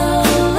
know.